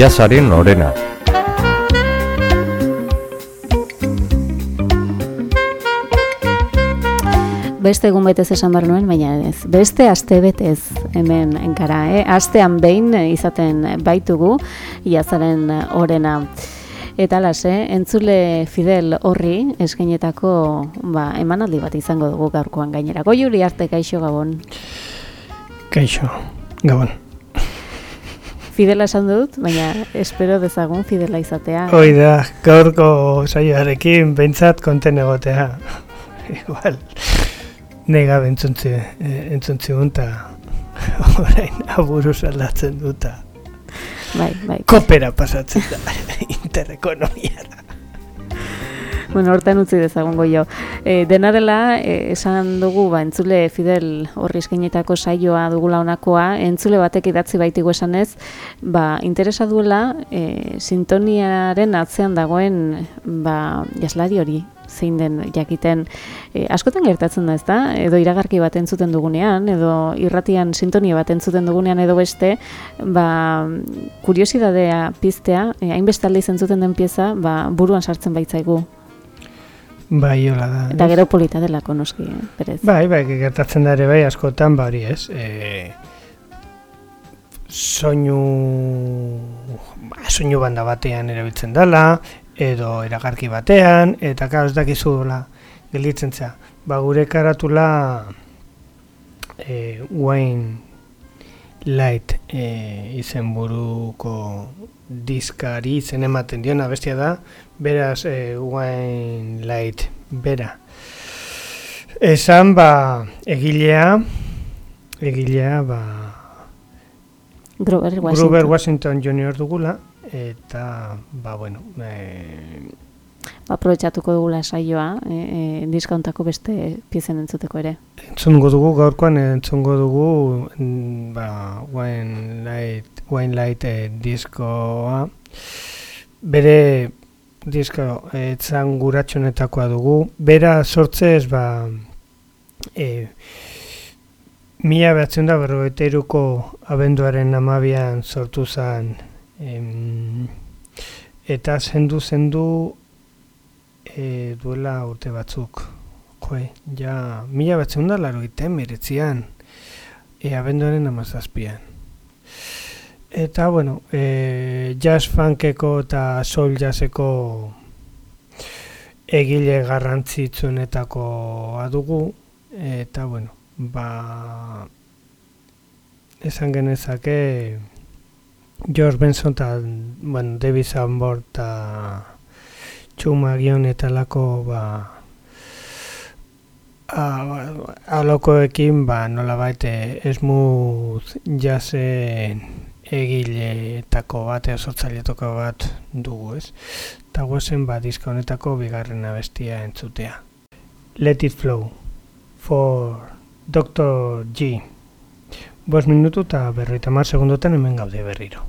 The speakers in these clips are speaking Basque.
jazaren orena. Beste egun betez esan behar nuen, baina ez. Beste aste betez hemen enkara, eh? Astean behin izaten baitugu jazaren orena. Eta las, eh? entzule Fidel horri eskainetako ba, emanaldi bat izango dugu gaurkoan gainera. Goiuri arte, kaixo gabon. Kaixo, gabon. Fidela esan dut, baina espero dezagun Fidela izatea. Hoi da, gaurko saioarekin behintzat konten egotea. Igual, nega bentzuntzi, eh, entzuntzi gunta, orain aburu saldatzen duta. Bai, bai. Kopera pasatzen da, interekonomiara. Bueno, hortan utzi dezagun goio. E, dena dela, e, esan dugu, ba, entzule Fidel horri eskainetako saioa dugula honakoa, entzule batek idatzi baitigu esanez, ba, interesa duela, e, sintoniaren atzean dagoen, ba, jaslari hori, zein den jakiten e, askotan gertatzen da, ezta? Edo iragarki bat entzuten dugunean, edo irratian sintonia bat entzuten dugunean edo beste, ba, kuriosidadea piztea, e, hainbeste aldiz entzuten den pieza, ba, buruan sartzen baitzaigu. Bai, hola da. Eta gero polita delako noski, eh, berez. Bai, bai, gertatzen da ere bai askotan, ba hori ez. E, soinu, ba, soinu banda batean erabiltzen dela, edo eragarki batean, eta karo ez dakizu dola, gelditzen zea. Ba, gure karatula e, Wayne Light e, izen buruko diskari izen ematen diona bestia da, beraz e, Wayne Light bera. Esan ba egilea, egilea ba Grover Washington. Grover Washington Jr. dugula, eta, ba, bueno, e, Ba, aprobetxatuko dugula saioa, e, e, diskauntako beste piezen entzuteko ere. entzungo dugu, gaurkoan entzungo dugu, mm, ba, Wine Light, Wine Light e, diskoa, bere disko etzan guratxonetakoa dugu, bera sortzez, ba, e, mila behatzen da berrogeteruko abenduaren amabian sortu zen em, eta zendu zendu e, duela urte batzuk. Joe, ja mila behatzen da laro iten meretzian e, abenduaren amazazpian eta bueno e, jazz funkeko eta soul jazzeko egile garrantzitsuenetakoa dugu eta bueno ba esan genezake George Benson eta bueno, David Sanborn eta Txuma Gion eta lako ba, alokoekin ba, nola baite smooth jazen egileetako bat, eosotzailetoko bat dugu ez. Eta guazen ba, diska honetako bigarren abestia entzutea. Let it flow for Dr. G. Bost minutu eta berroita mar segundotan hemen gaude berriro.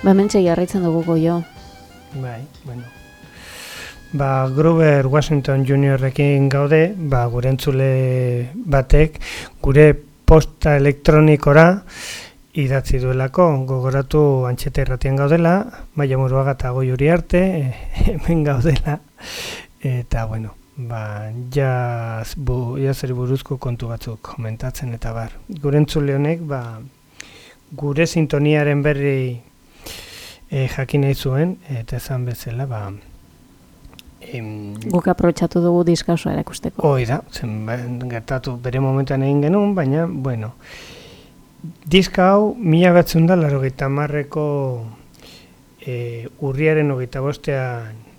Ba, mentxe jarraitzen dugu goio. Bai, bueno. Ba, Grover Washington Juniorrekin gaude, ba, gure entzule batek, gure posta elektronikora idatzi duelako, gogoratu antxete erratian gaudela, maia muruaga eta goi arte, hemen gaudela, eta, bueno, ba, jaz, bu, jazeri buruzko kontu batzuk komentatzen eta bar. Gure entzule honek, ba, gure sintoniaren berri e, jakin nahi zuen, eta esan bezala, ba, em, Guk aprotxatu dugu diska osoa erakusteko. Hoi da, zen, gertatu bere momentan egin genuen, baina, bueno, diska hau mila batzen da, laro marreko e, urriaren hogeita bostean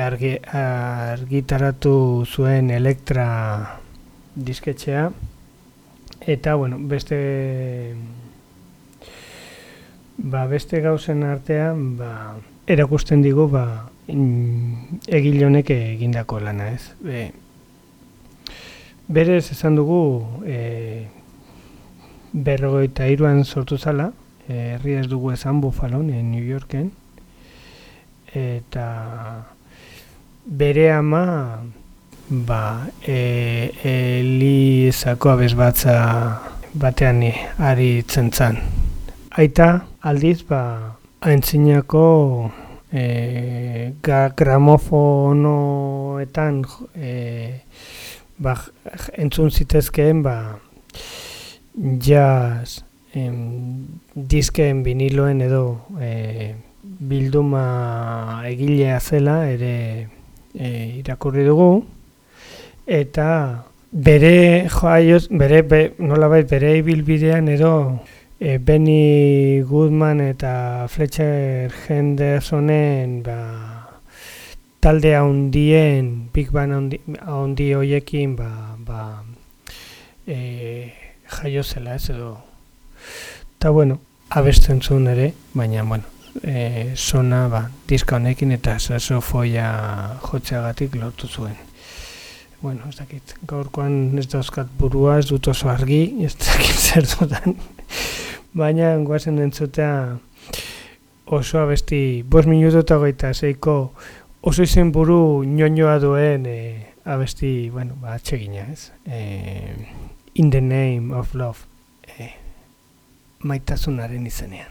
argi, argitaratu zuen elektra disketxea eta bueno, beste ba, beste gauzen artean ba, erakusten digu ba, egile honek egindako lana ez Be, berez esan dugu e, berrogeita iruan sortu zala herri ez dugu esan Buffalo, New Yorken eta bere ama ba, e, Elizako abez batza batean ari zentzan. Aita aldiz ba, aintzinako e, gramofonoetan e, ba, entzun zitezkeen ba, jazz em, disken viniloen edo e, bilduma egilea zela ere e, irakurri dugu. Eta bere joaioz, bere be, nolabait bere ibilbidean edo e, Benny Goodman eta Fletcher Hendersonen ba, talde handien Big Bang handi hoiekin ba, ba, e, jaio zela ez edo eta bueno, abesten zuen ere, baina bueno, e, sona ba, diska honekin eta saxofoia jotzeagatik lortu zuen. Bueno, ez dakit, gaurkoan ez dauzkat burua, ez dut oso argi, ez dakit zer dudan baina goazen entzutea oso abesti bost minutu eta goita zeiko oso izen buru nionioa duen e, abesti, bueno, ba, txegina ez e, In the name of love e, maitasunaren izenean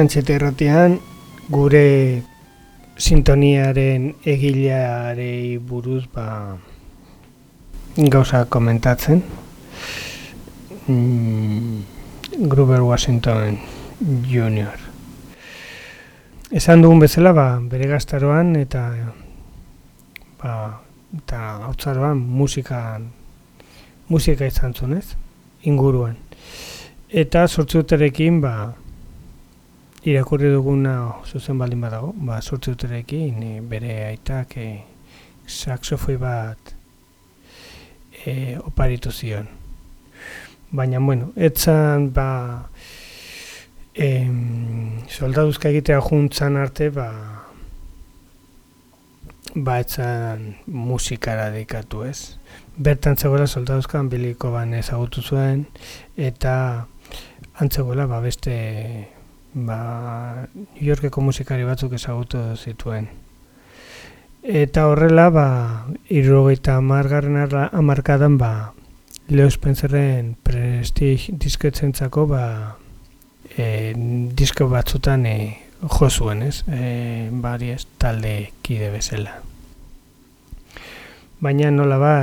Antxete erratian, gure sintoniaren egilearei buruz ba, gauza komentatzen. Mm, Gruber Washington Jr. Esan dugun bezala, ba, bere gaztaroan eta ba, eta hautzaroan musika musika izan zunez, inguruan. Eta sortzuterekin, ba, irakurri duguna zuzen baldin badago, ba, sortzuterekin e, bere aitak e, saxofoi bat e, oparitu zion. Baina, bueno, etzan, ba, em, soldaduzka egitea juntzan arte, ba, ba etzan musikara dedikatu ez. Bertan zegoela soldaduzkan biliko ban ezagutu zuen, eta antzegoela ba beste ba, New Yorkeko musikari batzuk ezagutu zituen. Eta horrela, ba, irrogeita amargarren amarkadan, ba, Leo Spencerren prestige disketzentzako, ba, e, disko batzutan e, jo zuen, ez? E, bari ez, talde kide bezala. Baina nola ba,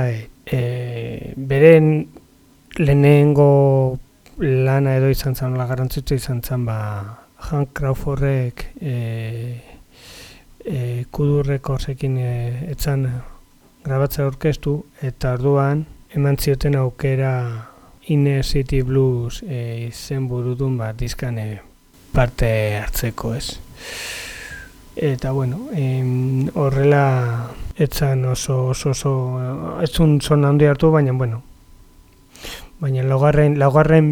e, beren lehenengo lana edo izan zen, la garrantzitza izan zen, ba, Hank Crawfordek e, e, kudurreko zekin e, etzan grabatza orkestu, eta orduan eman zioten aukera Inner City Blues e, izen burudun bat dizkan e, parte hartzeko ez. Eta bueno, em, horrela etzan oso oso oso ez un son handi hartu, baina bueno. Baina laugarren, laugarren,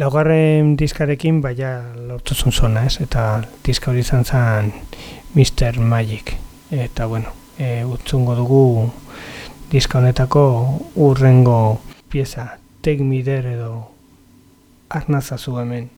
laugarren diskarekin baina lortuzun zona ez, eta diska hori izan zen Mr. Magic. Eta bueno, e, utzungo dugu diska honetako urrengo pieza Take There edo arnazazu hemen.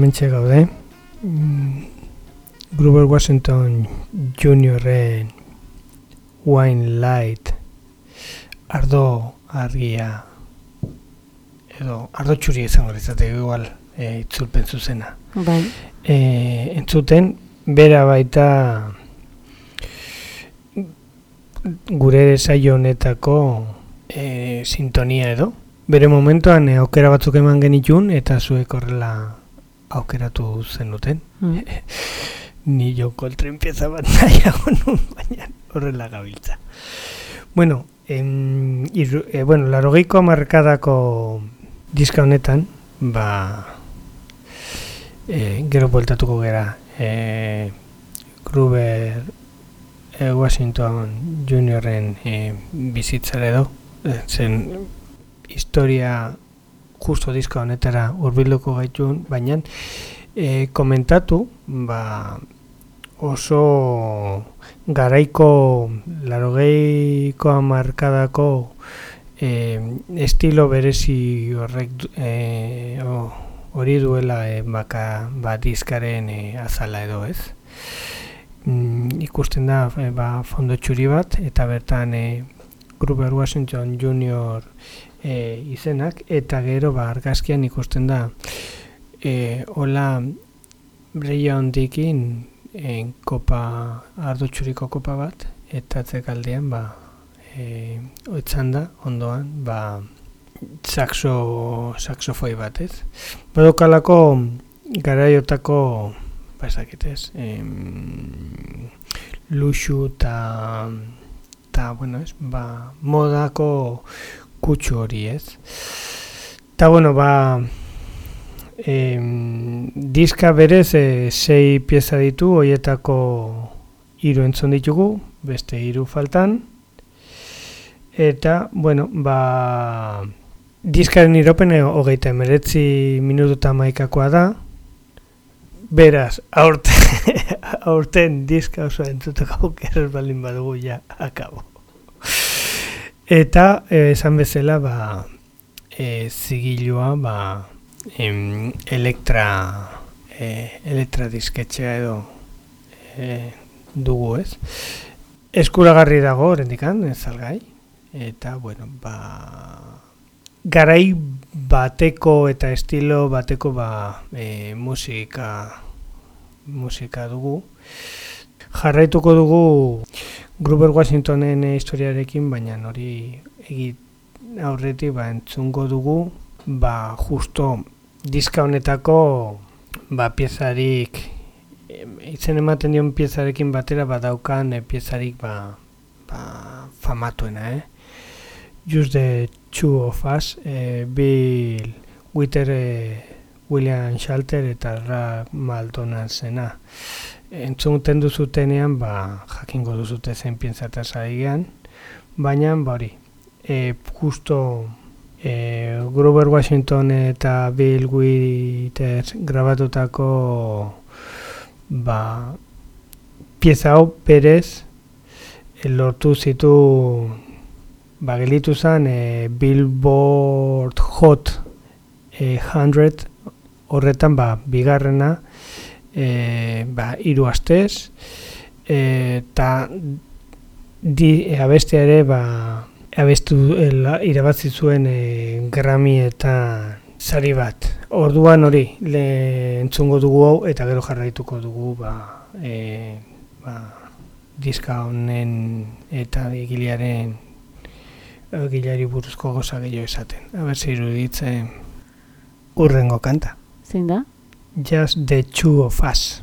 Bueno, ba hemen gaude. Mm, Gruber Washington Juniorren Wine Light ardo argia edo ardo txuri izango izate igual e, itzulpen zuzena. Bai. E, entzuten, bera baita gure saio honetako e, sintonia edo. Bere momentuan e, aukera batzuk eman genitun eta zuek horrela aukeratu zenuten. Mm. Ni jo koltren pieza bat nahiago nun, baina horrela gabiltza. Bueno, en, iru, e, bueno, larogeiko amarkadako diska honetan, ba, e, gero bueltatuko gera, e, Gruber e, Washington Juniorren e, bizitzare edo, zen historia justo diska honetara urbilduko gaitun, baina e, komentatu, ba, oso garaiko larogeiko amarkadako e, estilo berezi horrek e, hori duela e, baka bat dizkaren e, azala edo ez. Mm, ikusten da e, ba, fondo txuri bat eta bertan e, Gruber Washington Junior e, izenak eta gero ba, argazkian ikusten da e, hola breia hondikin e, kopa, ardo txuriko kopa bat eta zekaldean ba, e, oitzan da, ondoan, ba, saxo, saxofoi bat, ez? Badokalako garaiotako, ba, ezakitez, em, luxu eta, eta, bueno, ez, ba, modako kutsu hori, ez? Eta, bueno, ba, em, diska berez e, sei pieza ditu, hoietako hiru entzun ditugu, beste hiru faltan, Eta, bueno, ba, diskaren iropen hogeita emeretzi minututa maikakoa da. Beraz, aurten, aurten diska oso entzuteko kerrez balin badugu ja, akabo. Eta, eh, esan bezala, ba, e, zigilua, ba, em, elektra, e, elektra disketxea edo e, dugu ez. Eskuragarri dago, rendikan, ez algai eta bueno, ba, garai bateko eta estilo bateko ba, e, musika musika dugu. Jarraituko dugu Gruber Washingtonen historiarekin, baina hori egit aurretik ba, entzungo dugu ba, justo diska honetako ba, piezarik itzen ematen dion piezarekin batera badaukan e, piezarik ba, ba, famatuena, eh? Just the Two of Us, e, Bill Witter, e, William Shalter eta Ra Maldona zena. Entzunten duzutenean, ba, jakingo duzute zen pientzata zaigean, baina, ba hori, e, justo e, Grover Washington eta Bill Witter grabatutako ba, pieza hau perez, lortu zitu ba, gelitu zen e, Billboard Hot e, 100 horretan ba, bigarrena e, ba, iru astez eta di, abestea ere ba, abestu irabazi zuen e, Grammy eta sari bat. Orduan hori le entzungo dugu hau eta gero jarraituko dugu ba, e, ba, diska honen eta egilearen gilari buruzko goza gehiago esaten. Aber iruditzen urrengo kanta. Zein da? Just the two of us.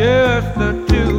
just the two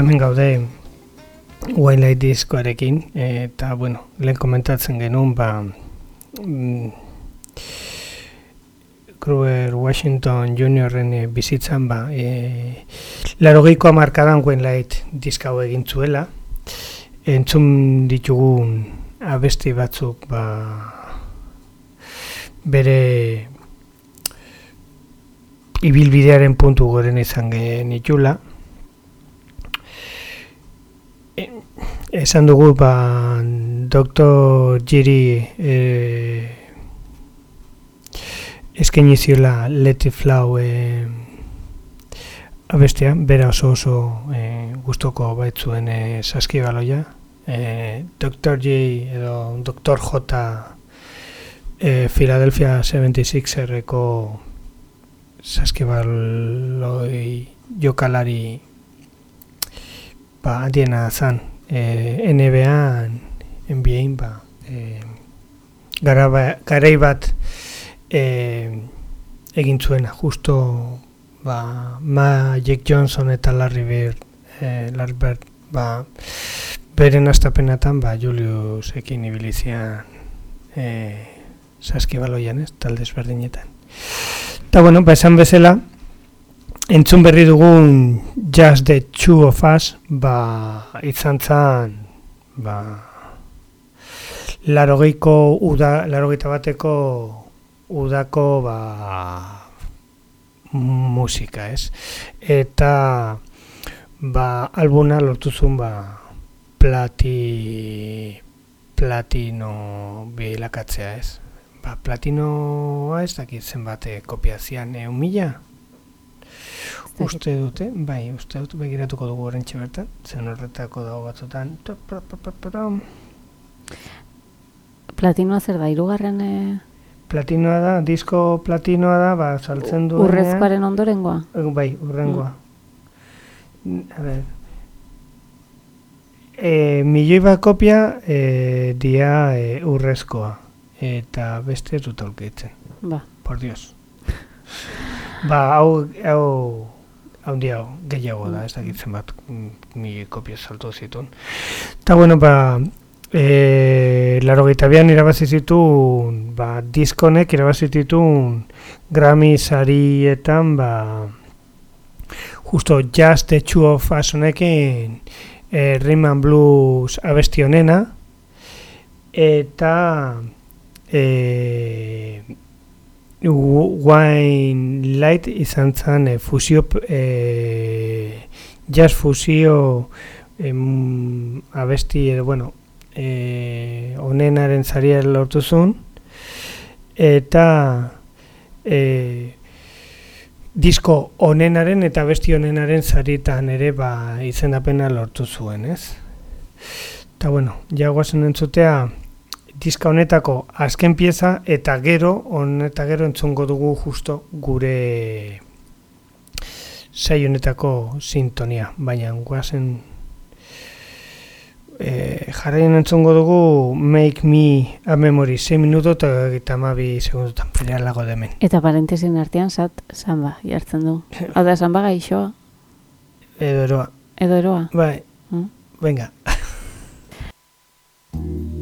hemen gaude Wine Light diskoarekin, eta, bueno, lehen komentatzen genuen, ba, mm, Kruger Washington Juniorren e, bizitzan, ba, e, laro geikoa markadan Wine Light diskau egin zuela, entzun ditugun abesti batzuk, ba, bere ibilbidearen puntu goren izan genitula, esan dugu ba Dr. Giri eh, eskaini ziola Let It Flow eh, abestia, bera oso oso eh, gustoko baitzuen eh, saskibaloia. Eh, Dr. G edo Dr. J eh, Philadelphia 76erreko saskibaloi jokalari ba, adiena zan e, NBA NBAin ba e, garai bat e, egin zuena. Justo ba ma Jack Johnson eta Larry Bird e, Larry Bird ba beren astapenatan ba Julius ekin ibilizian e, saskibaloian ez talde ezberdinetan. Eta bueno ba esan bezala Entzun berri dugun Just the Two of Us, ba, izan zan, ba, larogeiko, uda, larogeita bateko udako, ba, musika, ez? Eta, ba, albuna lortuzun, ba, plati, platino bilakatzea, ez? Ba, platinoa ez dakit zenbate kopiazian, mila? Uste dute, bai, uste dut begiratuko dugu horrentxe bertan, zen horretako dago batzutan. Platinoa zer da, irugarren... E... Platinoa da, disko platinoa da, ba, saltzen du... Urrezkoaren ondorengoa? E, bai, urrengoa. Mm. A ber... E, milioi bat kopia e, dia e, urrezkoa. Eta beste ez dut aurkitzen. Ba. Por dios. ba, hau... hau handia gehiago da, ez dakitzen bat mi kopia salto zituen. Eta bueno, ba, e, laro gaitabian irabazi zitu, ba, diskonek irabazi zitu Grammy sarietan, ba, justo Just the Two of Us honekin e, Rhythm Blues abesti honena, eta e, Wine Light izan zen e, fusio, e, jazz fusio em, abesti edo, bueno, e, onenaren zaria lortu zuen, eta e, disko onenaren eta besti onenaren zaritan ere ba, izendapena lortu zuen, ez? Eta, bueno, jagoazen entzutea, diska honetako azken pieza eta gero on eta gero entzungo dugu justo gure sei honetako sintonia. Baina guazen e, jarraien entzungo dugu Make Me a Memory 6 minuto eta mabi segundutan fidea lago demen eta parentesin artean zat samba jartzen du. Hau da samba gaixoa? Edo eroa. Edo eroa? Bai, mm? venga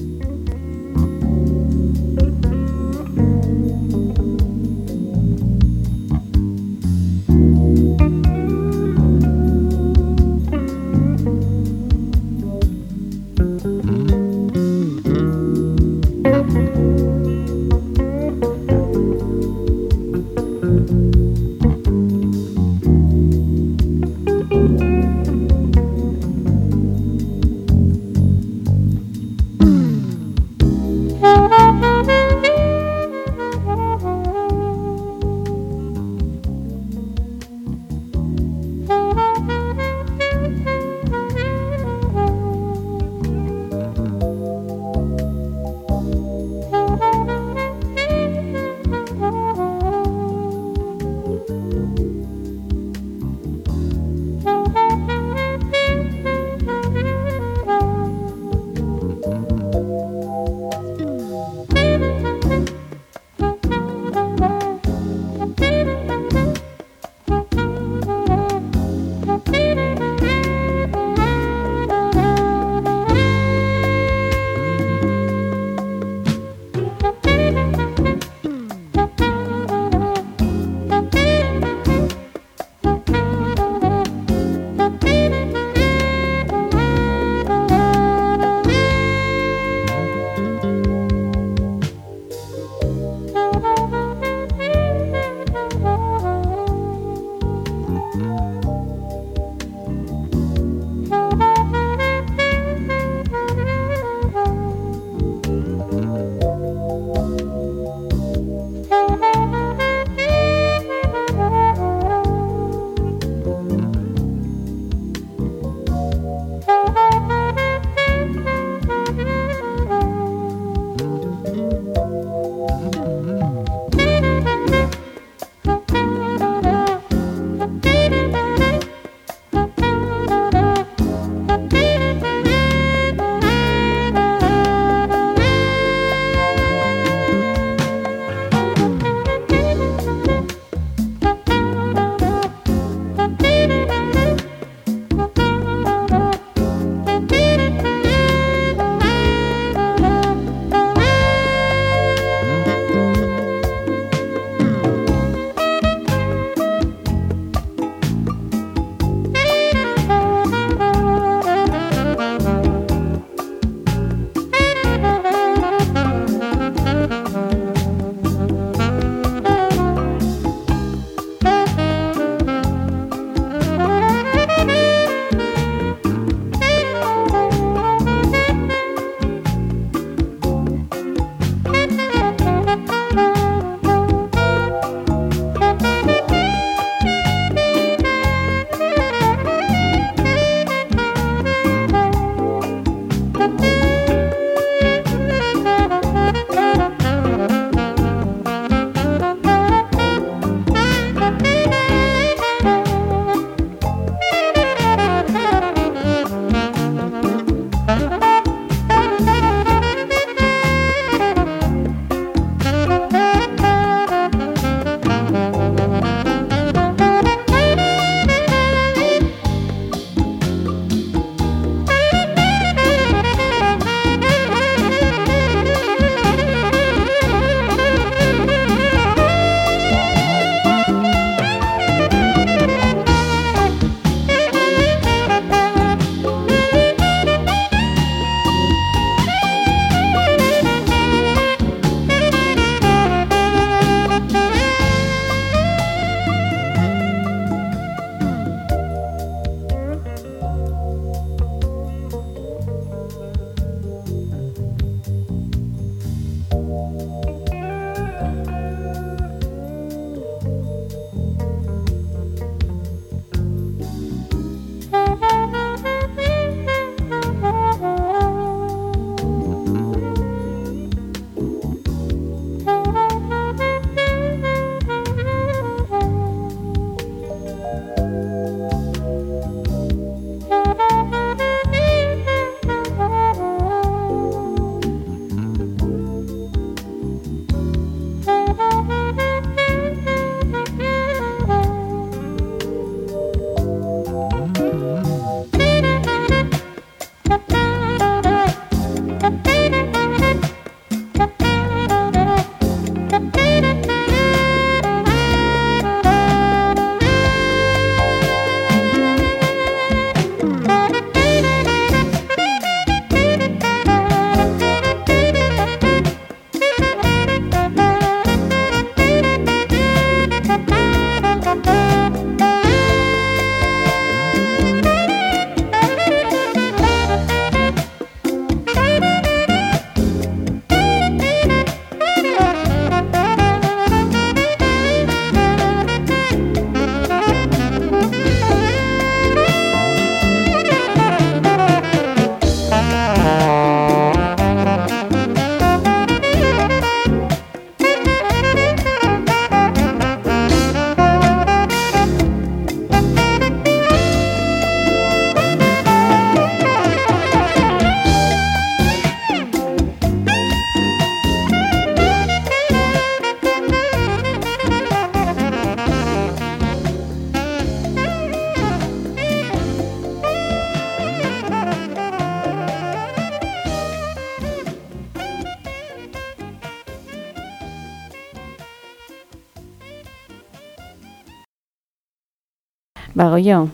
Goio,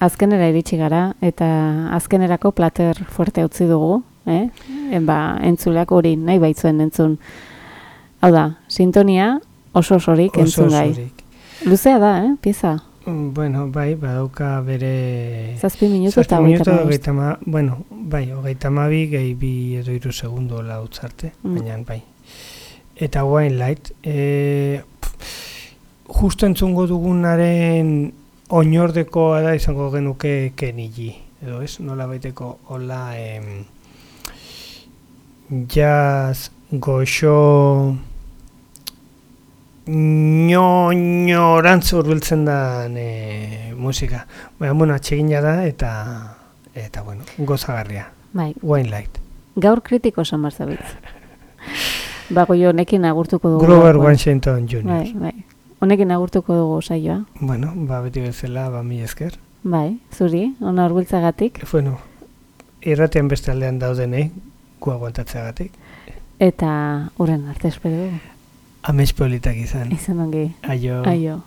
azkenera iritsi gara, eta azkenerako plater fuerte utzi dugu, eh? En, ba, entzuleak hori nahi baitzuen entzun. Hau da, sintonia oso osorik Oso entzun gai. Luzea da, eh, pieza? Mm, Bueno, bai, badauka bere... Zazpi minutu eta hogeita ma, bueno, bai, hogeita mabi, gehi bi edo iru segundo lautz arte, Mm. baina bai. Eta wine light, e, justo entzungo dugunaren oinordekoa da izango genuke kenili, edo ez, nola baiteko hola em, jazz, goxo, ñoñorantz urbiltzen da e, musika. Baina, bueno, atsegina da eta, eta bueno, gozagarria. Bai, Wine light. gaur kritiko esan barzabitz. ba, goio, nekin agurtuko dugu. Grover. Washington Jr. Bai, bai. Honekin agurtuko dugu saioa. Bueno, ba, beti bezala, ba, mi esker. Bai, zuri, ona urbiltzagatik. Bueno, irratean beste aldean daudenei, gu aguantatzeagatik. Eta urren arte espero dugu. Amez politak izan. Izan ongi. Aio. Aio.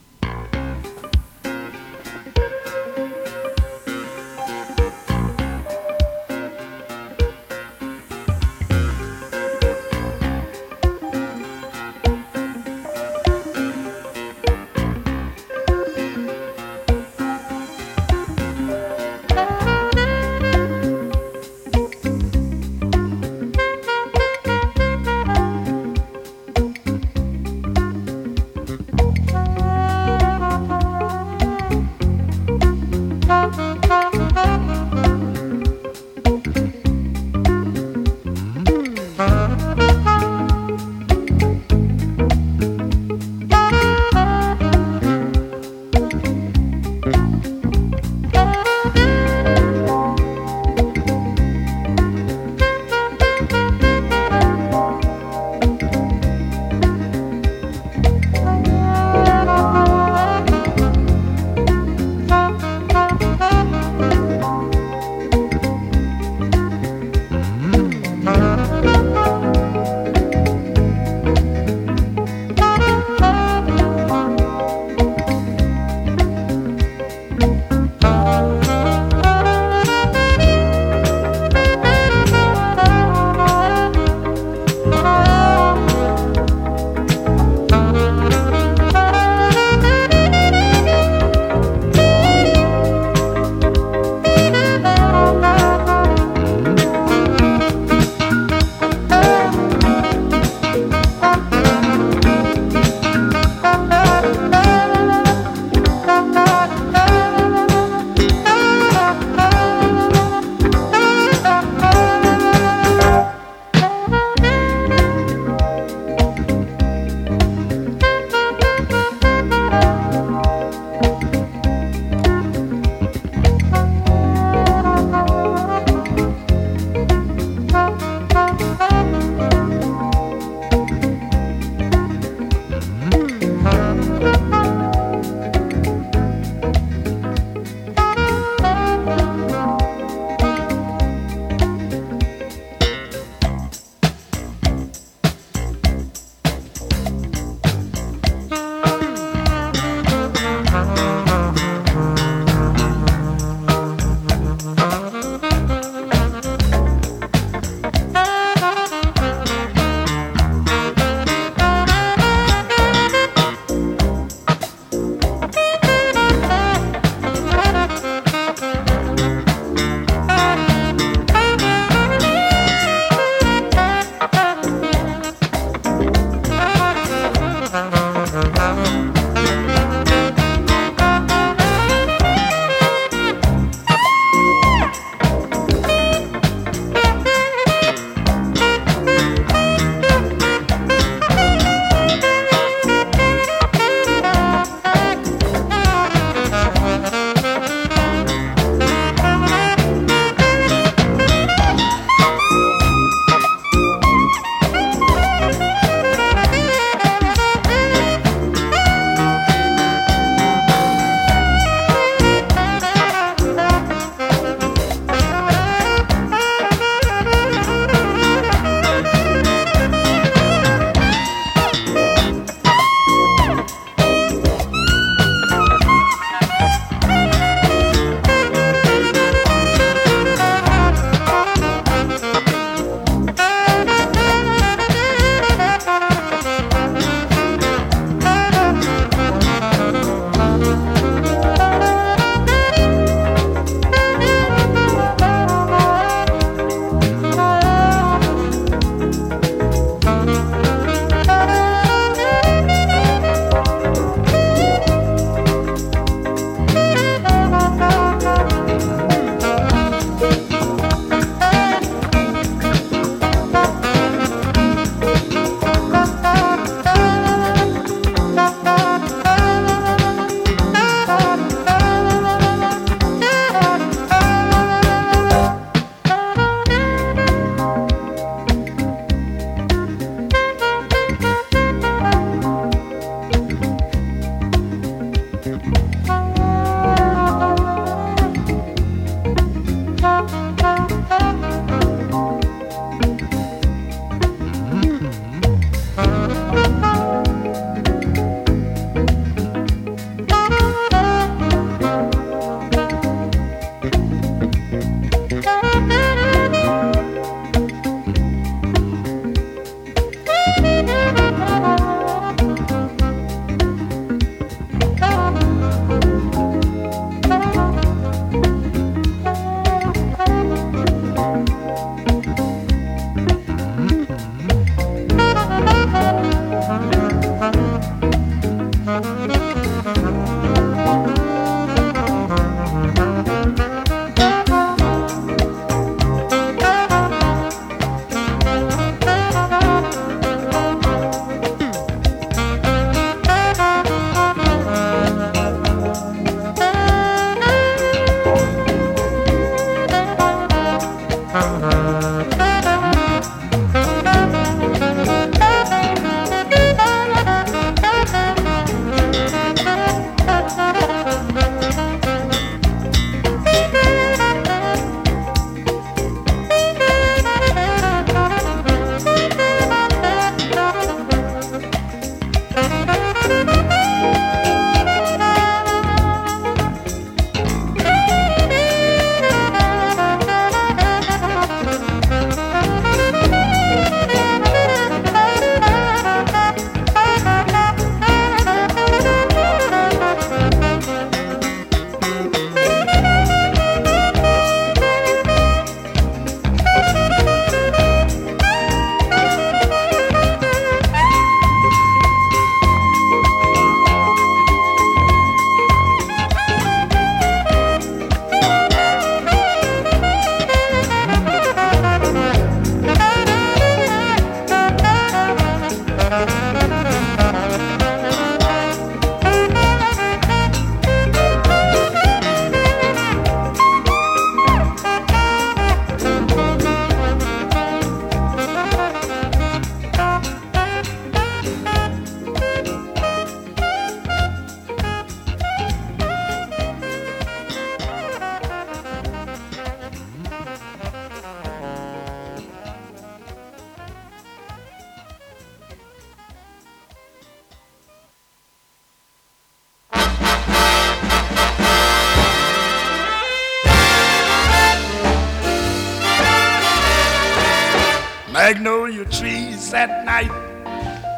Magnolia trees at night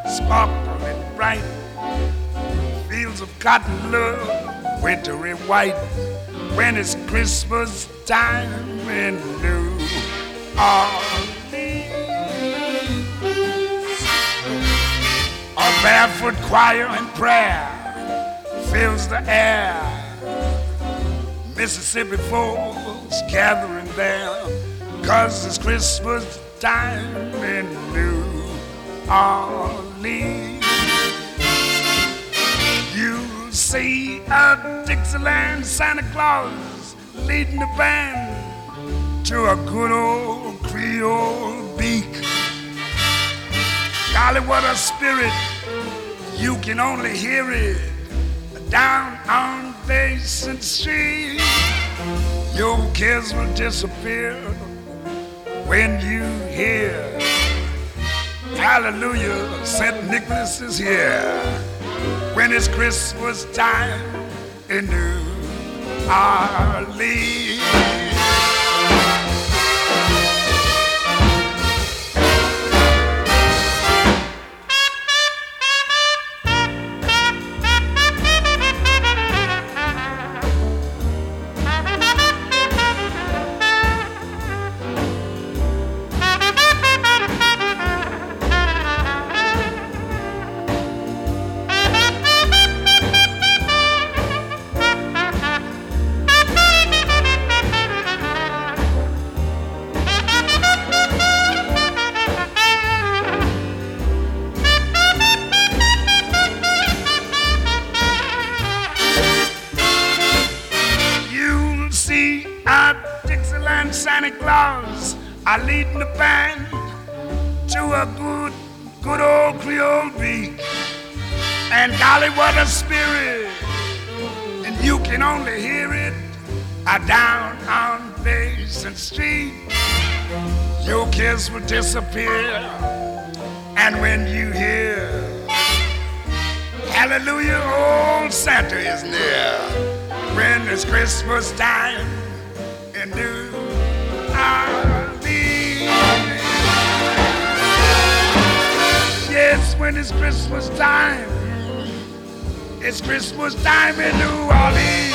sparkle and bright. Fields of cotton love, wintry white. When it's Christmas time in New Orleans. A barefoot choir and prayer fills the air. Mississippi folks gathering there, cause it's Christmas time in New Orleans. You'll see a Dixieland Santa Claus leading the band to a good old Creole beak. Golly, what a spirit! You can only hear it down on Basin Street. Your kids will disappear when you hear Hallelujah, St. Nicholas is here. When it's Christmas time in New Orleans. Leading the band to a good, good old Creole beat. And golly, what a spirit! And you can only hear it down on Basin Street. Your kiss will disappear. And when you hear, Hallelujah, old Santa is near when it's Christmas time in New Orleans. Yes, when it's Christmas time, it's Christmas time in New Orleans.